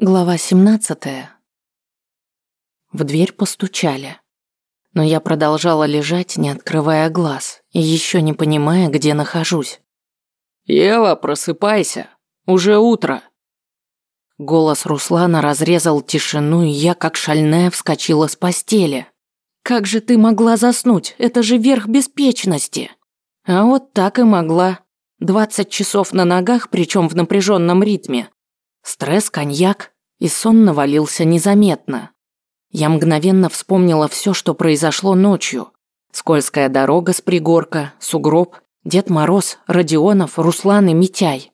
Глава 17. В дверь постучали. Но я продолжала лежать, не открывая глаз, и еще не понимая, где нахожусь. «Ева, просыпайся! Уже утро!» Голос Руслана разрезал тишину, и я, как шальная, вскочила с постели. «Как же ты могла заснуть? Это же верх беспечности!» А вот так и могла. Двадцать часов на ногах, причем в напряженном ритме. Стресс, коньяк, и сон навалился незаметно. Я мгновенно вспомнила все, что произошло ночью. Скользкая дорога с пригорка, сугроб, Дед Мороз, Родионов, Руслан и Митяй.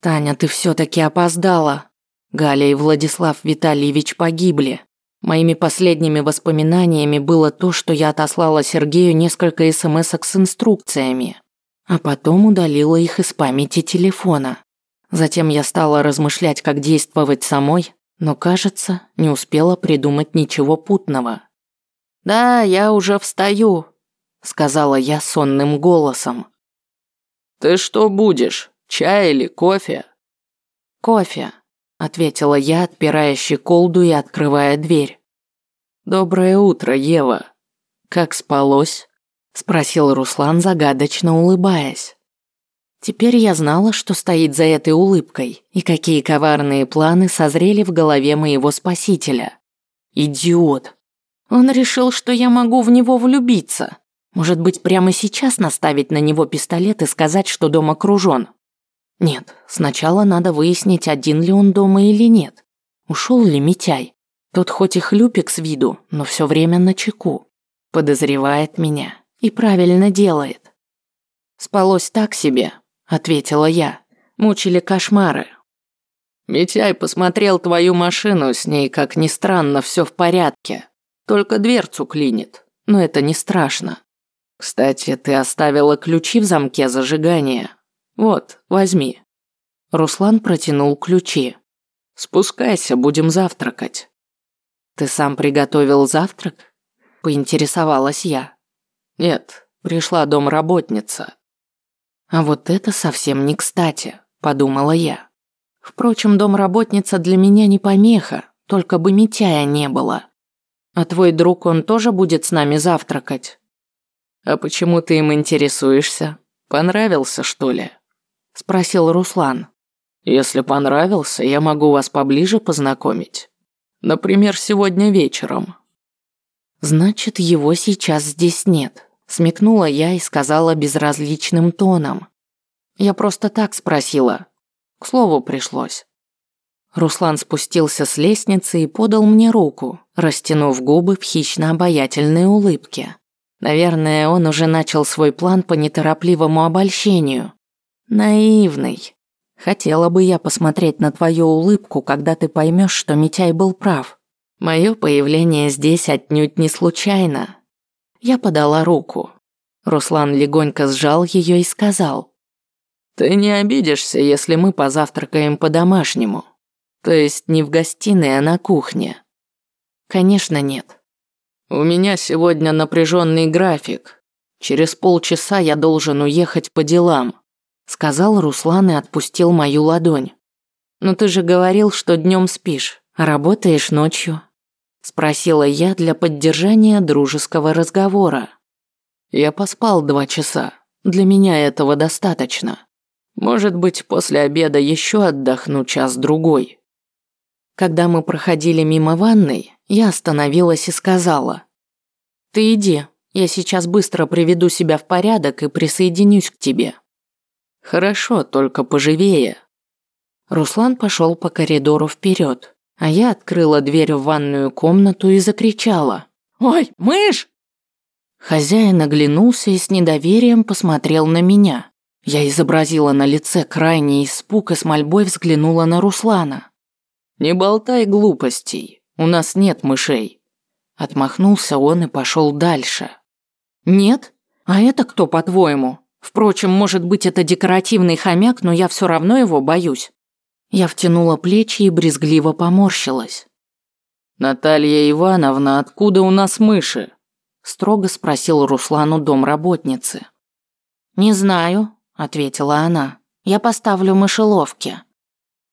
«Таня, ты все-таки опоздала. Галя и Владислав Витальевич погибли. Моими последними воспоминаниями было то, что я отослала Сергею несколько смс с инструкциями, а потом удалила их из памяти телефона. Затем я стала размышлять, как действовать самой, но, кажется, не успела придумать ничего путного. «Да, я уже встаю», – сказала я сонным голосом. «Ты что будешь, чай или кофе?» «Кофе», – ответила я, отпирая щеколду и открывая дверь. «Доброе утро, Ева. Как спалось?» – спросил Руслан, загадочно улыбаясь. Теперь я знала, что стоит за этой улыбкой, и какие коварные планы созрели в голове моего спасителя. Идиот. Он решил, что я могу в него влюбиться. Может быть, прямо сейчас наставить на него пистолет и сказать, что дом окружен? Нет, сначала надо выяснить, один ли он дома или нет. Ушел ли Митяй? Тот хоть и хлюпик с виду, но все время на чеку. Подозревает меня. И правильно делает. Спалось так себе, ответила я. Мучили кошмары. Митяй посмотрел твою машину, с ней, как ни странно, все в порядке. Только дверцу клинит, но это не страшно. Кстати, ты оставила ключи в замке зажигания. Вот, возьми. Руслан протянул ключи. Спускайся, будем завтракать. Ты сам приготовил завтрак? Поинтересовалась я. Нет, пришла домработница. А вот это совсем не кстати, подумала я. Впрочем, домработница для меня не помеха, только бы Митяя не было. А твой друг, он тоже будет с нами завтракать? А почему ты им интересуешься? Понравился, что ли? Спросил Руслан. Если понравился, я могу вас поближе познакомить. Например, сегодня вечером. Значит, его сейчас здесь нет. Смекнула я и сказала безразличным тоном. Я просто так спросила. К слову пришлось. Руслан спустился с лестницы и подал мне руку, растянув губы в хищно-обаятельной улыбке. Наверное, он уже начал свой план по неторопливому обольщению. Наивный. Хотела бы я посмотреть на твою улыбку, когда ты поймешь, что Митяй был прав. Мое появление здесь отнюдь не случайно. Я подала руку. Руслан легонько сжал ее и сказал. «Ты не обидишься, если мы позавтракаем по-домашнему? То есть не в гостиной, а на кухне?» «Конечно нет». «У меня сегодня напряженный график. Через полчаса я должен уехать по делам», сказал Руслан и отпустил мою ладонь. «Но ты же говорил, что днем спишь, а работаешь ночью. Спросила я для поддержания дружеского разговора. Я поспал два часа. Для меня этого достаточно. Может быть, после обеда еще отдохну час-другой. Когда мы проходили мимо ванной, я остановилась и сказала. «Ты иди, я сейчас быстро приведу себя в порядок и присоединюсь к тебе». «Хорошо, только поживее». Руслан пошел по коридору вперед а я открыла дверь в ванную комнату и закричала. «Ой, мышь!» Хозяин оглянулся и с недоверием посмотрел на меня. Я изобразила на лице крайний испуг и с мольбой взглянула на Руслана. «Не болтай глупостей, у нас нет мышей». Отмахнулся он и пошел дальше. «Нет? А это кто, по-твоему? Впрочем, может быть, это декоративный хомяк, но я все равно его боюсь. Я втянула плечи и брезгливо поморщилась. «Наталья Ивановна, откуда у нас мыши?» Строго спросил Руслану домработницы. «Не знаю», – ответила она. «Я поставлю мышеловки».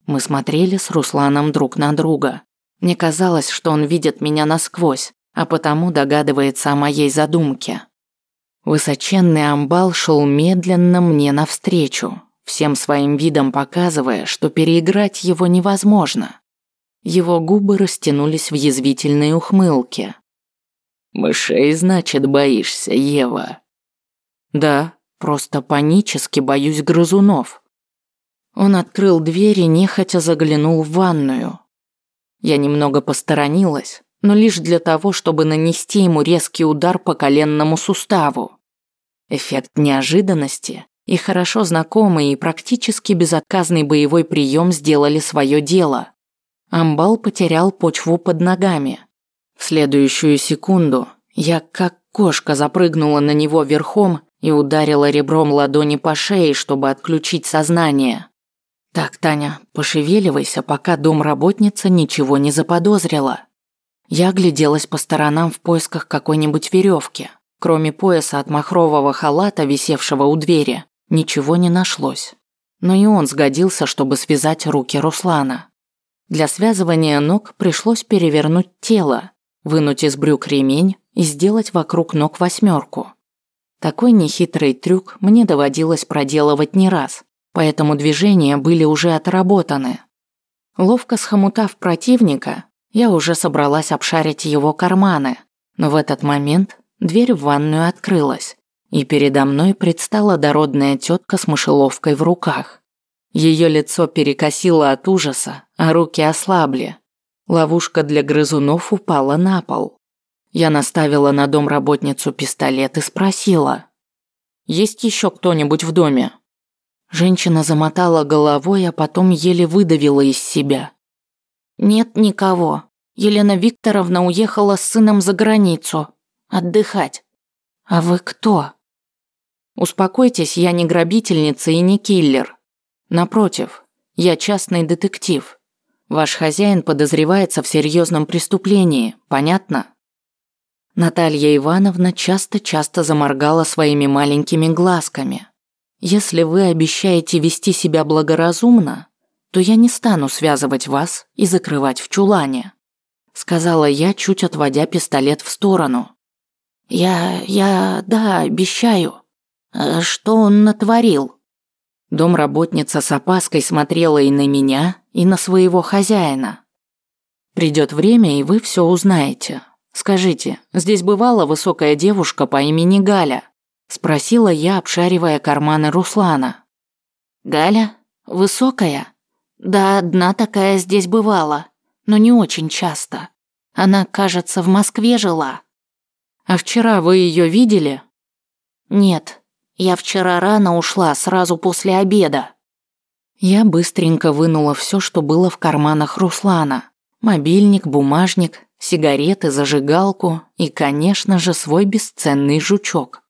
Мы смотрели с Русланом друг на друга. Мне казалось, что он видит меня насквозь, а потому догадывается о моей задумке. Высоченный амбал шел медленно мне навстречу, всем своим видом показывая, что переиграть его невозможно. Его губы растянулись в язвительной ухмылке. «Мышей, значит, боишься, Ева?» «Да, просто панически боюсь грызунов». Он открыл дверь и нехотя заглянул в ванную. Я немного посторонилась, но лишь для того, чтобы нанести ему резкий удар по коленному суставу. Эффект неожиданности и хорошо знакомый и практически безотказный боевой прием сделали свое дело. Амбал потерял почву под ногами. В следующую секунду я как кошка запрыгнула на него верхом и ударила ребром ладони по шее, чтобы отключить сознание. Так, Таня, пошевеливайся, пока домработница ничего не заподозрила. Я гляделась по сторонам в поисках какой-нибудь веревки. Кроме пояса от махрового халата, висевшего у двери, ничего не нашлось. Но и он сгодился, чтобы связать руки Руслана. Для связывания ног пришлось перевернуть тело, вынуть из брюк ремень и сделать вокруг ног восьмерку. Такой нехитрый трюк мне доводилось проделывать не раз, поэтому движения были уже отработаны. Ловко схомутав противника, я уже собралась обшарить его карманы, но в этот момент дверь в ванную открылась, и передо мной предстала дородная тетка с мышеловкой в руках. Ее лицо перекосило от ужаса, а руки ослабли. Ловушка для грызунов упала на пол. Я наставила на домработницу пистолет и спросила. «Есть еще кто-нибудь в доме?» Женщина замотала головой, а потом еле выдавила из себя. «Нет никого. Елена Викторовна уехала с сыном за границу. Отдыхать. А вы кто?» «Успокойтесь, я не грабительница и не киллер. Напротив, я частный детектив. Ваш хозяин подозревается в серьезном преступлении, понятно?» Наталья Ивановна часто-часто заморгала своими маленькими глазками. Если вы обещаете вести себя благоразумно, то я не стану связывать вас и закрывать в чулане», сказала я, чуть отводя пистолет в сторону. «Я... я... да, обещаю. А что он натворил?» Домработница с опаской смотрела и на меня, и на своего хозяина. Придет время, и вы все узнаете. Скажите, здесь бывала высокая девушка по имени Галя? Спросила я, обшаривая карманы Руслана. «Галя? Высокая?» «Да, одна такая здесь бывала, но не очень часто. Она, кажется, в Москве жила». «А вчера вы ее видели?» «Нет, я вчера рано ушла, сразу после обеда». Я быстренько вынула все, что было в карманах Руслана. Мобильник, бумажник, сигареты, зажигалку и, конечно же, свой бесценный жучок.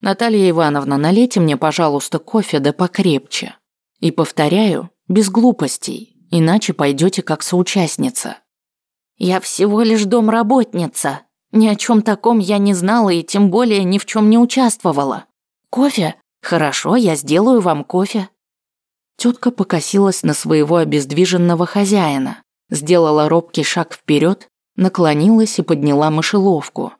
Наталья Ивановна, налейте мне, пожалуйста, кофе да покрепче. И повторяю, без глупостей, иначе пойдете как соучастница. Я всего лишь домработница. Ни о чем таком я не знала и тем более ни в чем не участвовала. Кофе? Хорошо, я сделаю вам кофе. Тетка покосилась на своего обездвиженного хозяина, сделала робкий шаг вперед, наклонилась и подняла мышеловку.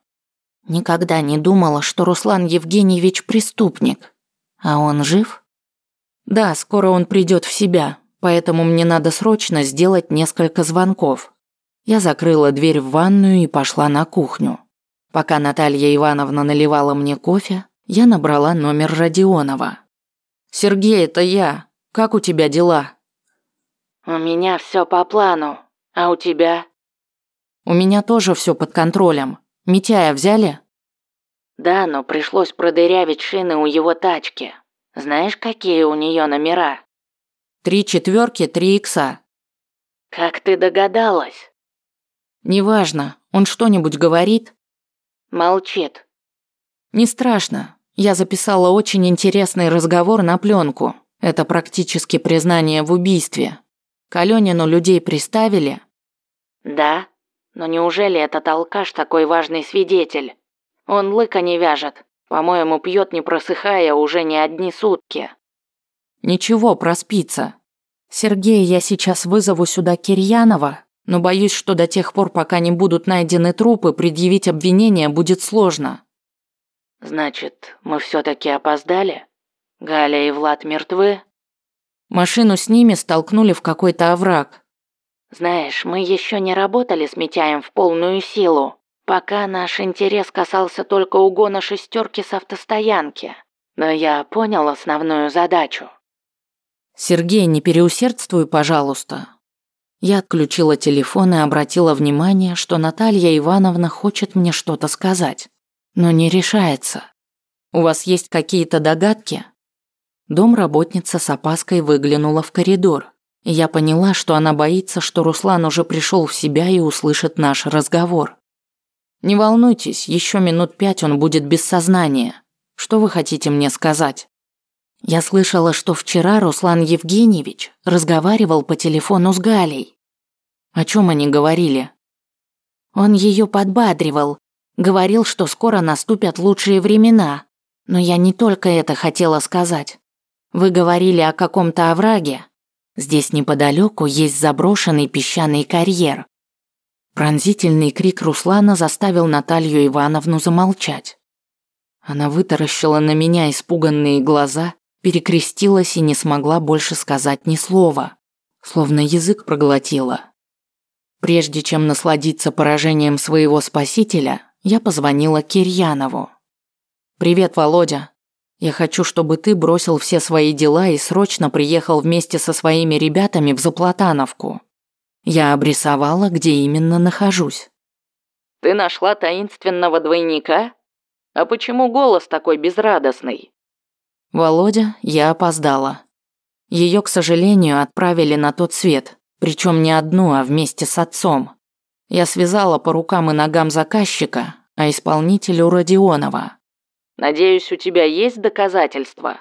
Никогда не думала, что Руслан Евгеньевич преступник. А он жив? Да, скоро он придет в себя, поэтому мне надо срочно сделать несколько звонков. Я закрыла дверь в ванную и пошла на кухню. Пока Наталья Ивановна наливала мне кофе, я набрала номер Родионова. «Сергей, это я. Как у тебя дела?» «У меня все по плану. А у тебя?» «У меня тоже все под контролем. Митяя взяли?» «Да, но пришлось продырявить шины у его тачки. Знаешь, какие у нее номера?» «Три четверки, три икса». «Как ты догадалась?» «Неважно. Он что-нибудь говорит?» «Молчит». «Не страшно. Я записала очень интересный разговор на пленку. Это практически признание в убийстве. К Алёнину людей приставили?» «Да», но неужели этот алкаш такой важный свидетель? Он лыка не вяжет. По-моему, пьет не просыхая уже не одни сутки. Ничего, проспится. Сергей, я сейчас вызову сюда Кирьянова, но боюсь, что до тех пор, пока не будут найдены трупы, предъявить обвинение будет сложно. Значит, мы все таки опоздали? Галя и Влад мертвы? Машину с ними столкнули в какой-то овраг. Знаешь, мы еще не работали с Митяем в полную силу. Пока наш интерес касался только угона шестерки с автостоянки. Но я понял основную задачу. Сергей, не переусердствуй, пожалуйста. Я отключила телефон и обратила внимание, что Наталья Ивановна хочет мне что-то сказать, но не решается. У вас есть какие-то догадки? Домработница с опаской выглянула в коридор, и я поняла, что она боится, что Руслан уже пришел в себя и услышит наш разговор. Не волнуйтесь, еще минут пять он будет без сознания. Что вы хотите мне сказать? Я слышала, что вчера Руслан Евгеньевич разговаривал по телефону с Галей. О чем они говорили? Он ее подбадривал, говорил, что скоро наступят лучшие времена. Но я не только это хотела сказать. Вы говорили о каком-то овраге. Здесь неподалеку есть заброшенный песчаный карьер. Пронзительный крик Руслана заставил Наталью Ивановну замолчать. Она вытаращила на меня испуганные глаза, перекрестилась и не смогла больше сказать ни слова, словно язык проглотила. Прежде чем насладиться поражением своего спасителя, я позвонила Кирьянову. «Привет, Володя. Я хочу, чтобы ты бросил все свои дела и срочно приехал вместе со своими ребятами в Заплатановку. Я обрисовала, где именно нахожусь. Ты нашла таинственного двойника? А почему голос такой безрадостный? Володя, я опоздала. Ее, к сожалению, отправили на тот свет, причем не одну, а вместе с отцом. Я связала по рукам и ногам заказчика, а исполнителю Родионова. Надеюсь, у тебя есть доказательства?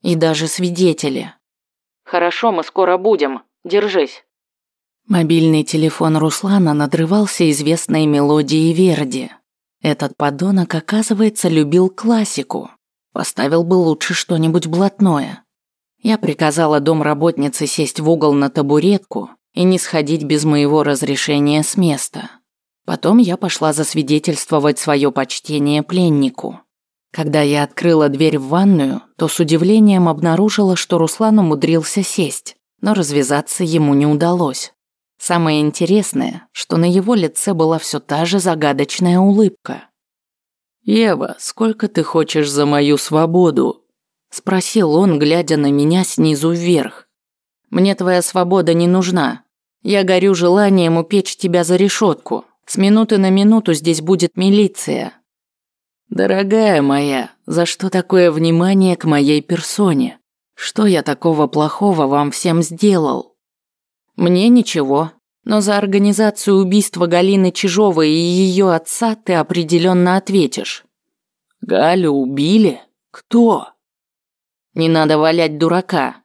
И даже свидетели. Хорошо, мы скоро будем. Держись. Мобильный телефон Руслана надрывался известной мелодией Верди. Этот подонок, оказывается, любил классику. Поставил бы лучше что-нибудь блатное. Я приказала домработнице сесть в угол на табуретку и не сходить без моего разрешения с места. Потом я пошла засвидетельствовать свое почтение пленнику. Когда я открыла дверь в ванную, то с удивлением обнаружила, что Руслан умудрился сесть, но развязаться ему не удалось. Самое интересное, что на его лице была все та же загадочная улыбка. «Ева, сколько ты хочешь за мою свободу?» Спросил он, глядя на меня снизу вверх. «Мне твоя свобода не нужна. Я горю желанием упечь тебя за решетку. С минуты на минуту здесь будет милиция». «Дорогая моя, за что такое внимание к моей персоне? Что я такого плохого вам всем сделал?» Мне ничего, но за организацию убийства Галины Чижовой и ее отца ты определенно ответишь. Галю убили? Кто? Не надо валять дурака.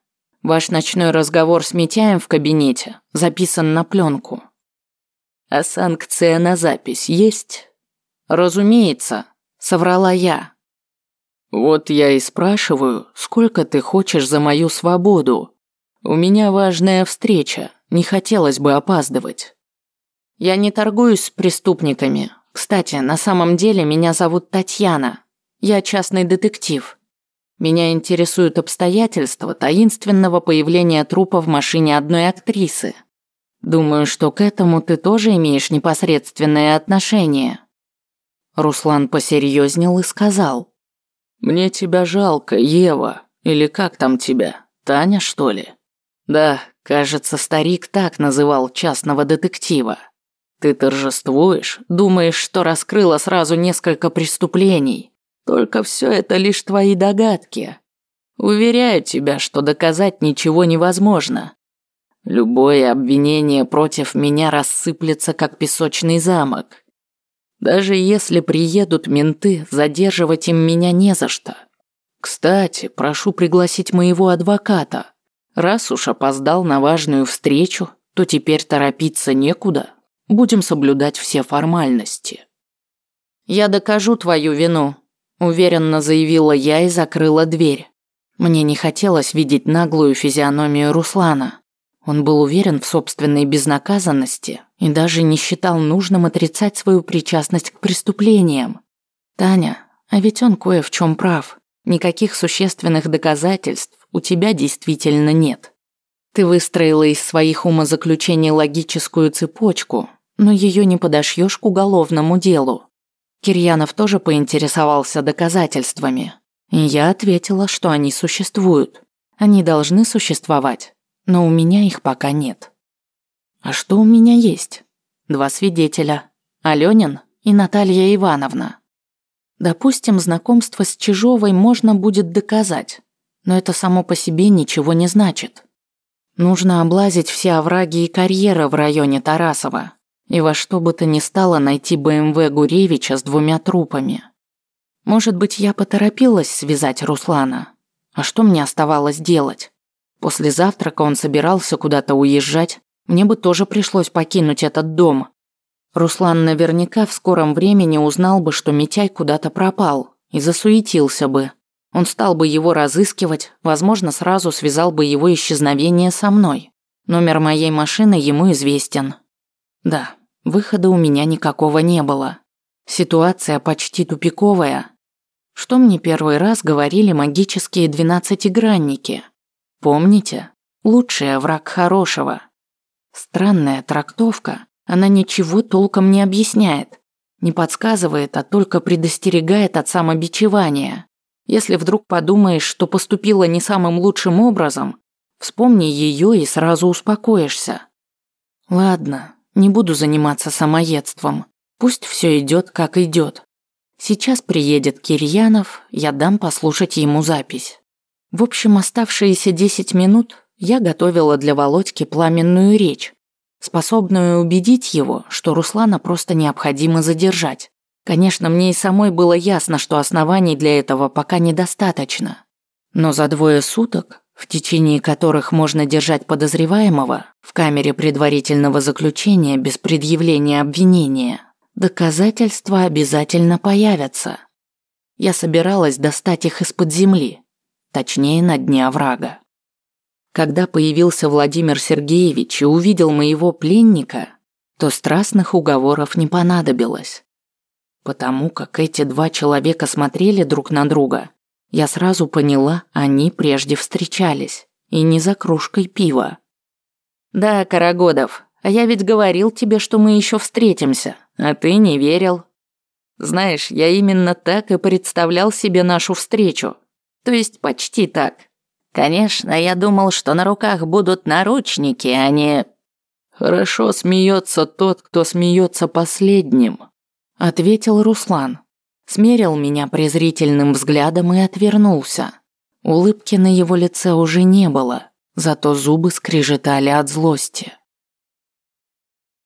Ваш ночной разговор с Митяем в кабинете записан на пленку. А санкция на запись есть? Разумеется, соврала я. Вот я и спрашиваю, сколько ты хочешь за мою свободу? У меня важная встреча. Не хотелось бы опаздывать. Я не торгуюсь с преступниками. Кстати, на самом деле меня зовут Татьяна. Я частный детектив. Меня интересуют обстоятельства таинственного появления трупа в машине одной актрисы. Думаю, что к этому ты тоже имеешь непосредственное отношение. Руслан посерьезнел и сказал. «Мне тебя жалко, Ева. Или как там тебя? Таня, что ли?» «Да, Кажется, старик так называл частного детектива. Ты торжествуешь, думаешь, что раскрыла сразу несколько преступлений. Только все это лишь твои догадки. Уверяю тебя, что доказать ничего невозможно. Любое обвинение против меня рассыплется, как песочный замок. Даже если приедут менты, задерживать им меня не за что. Кстати, прошу пригласить моего адвоката. Раз уж опоздал на важную встречу, то теперь торопиться некуда. Будем соблюдать все формальности. Я докажу твою вину, уверенно заявила я и закрыла дверь. Мне не хотелось видеть наглую физиономию Руслана. Он был уверен в собственной безнаказанности и даже не считал нужным отрицать свою причастность к преступлениям. Таня, а ведь он кое в чем прав. Никаких существенных доказательств у тебя действительно нет. Ты выстроила из своих умозаключений логическую цепочку, но ее не подошьешь к уголовному делу. Кирьянов тоже поинтересовался доказательствами. И я ответила, что они существуют. Они должны существовать, но у меня их пока нет. А что у меня есть? Два свидетеля. Алёнин и Наталья Ивановна. Допустим, знакомство с Чижовой можно будет доказать, но это само по себе ничего не значит. Нужно облазить все овраги и карьеры в районе Тарасова и во что бы то ни стало найти БМВ Гуревича с двумя трупами. Может быть, я поторопилась связать Руслана. А что мне оставалось делать? После завтрака он собирался куда-то уезжать. Мне бы тоже пришлось покинуть этот дом. Руслан наверняка в скором времени узнал бы, что Митяй куда-то пропал, и засуетился бы. Он стал бы его разыскивать, возможно, сразу связал бы его исчезновение со мной. Номер моей машины ему известен. Да, выхода у меня никакого не было. Ситуация почти тупиковая. Что мне первый раз говорили магические двенадцатигранники? Помните? Лучший враг хорошего. Странная трактовка. Она ничего толком не объясняет. Не подсказывает, а только предостерегает от самобичевания. Если вдруг подумаешь, что поступила не самым лучшим образом, вспомни ее и сразу успокоишься. Ладно, не буду заниматься самоедством. Пусть все идет, как идет. Сейчас приедет Кирьянов, я дам послушать ему запись. В общем, оставшиеся 10 минут я готовила для Володьки пламенную речь, способную убедить его, что Руслана просто необходимо задержать. Конечно, мне и самой было ясно, что оснований для этого пока недостаточно. Но за двое суток, в течение которых можно держать подозреваемого в камере предварительного заключения без предъявления обвинения, доказательства обязательно появятся. Я собиралась достать их из-под земли, точнее на дне оврага. Когда появился Владимир Сергеевич и увидел моего пленника, то страстных уговоров не понадобилось. Потому как эти два человека смотрели друг на друга, я сразу поняла, они прежде встречались, и не за кружкой пива. «Да, Карагодов, а я ведь говорил тебе, что мы еще встретимся, а ты не верил. Знаешь, я именно так и представлял себе нашу встречу. То есть почти так. Конечно, я думал, что на руках будут наручники, а не...» «Хорошо смеется тот, кто смеется последним», ответил Руслан. Смерил меня презрительным взглядом и отвернулся. Улыбки на его лице уже не было, зато зубы скрежетали от злости.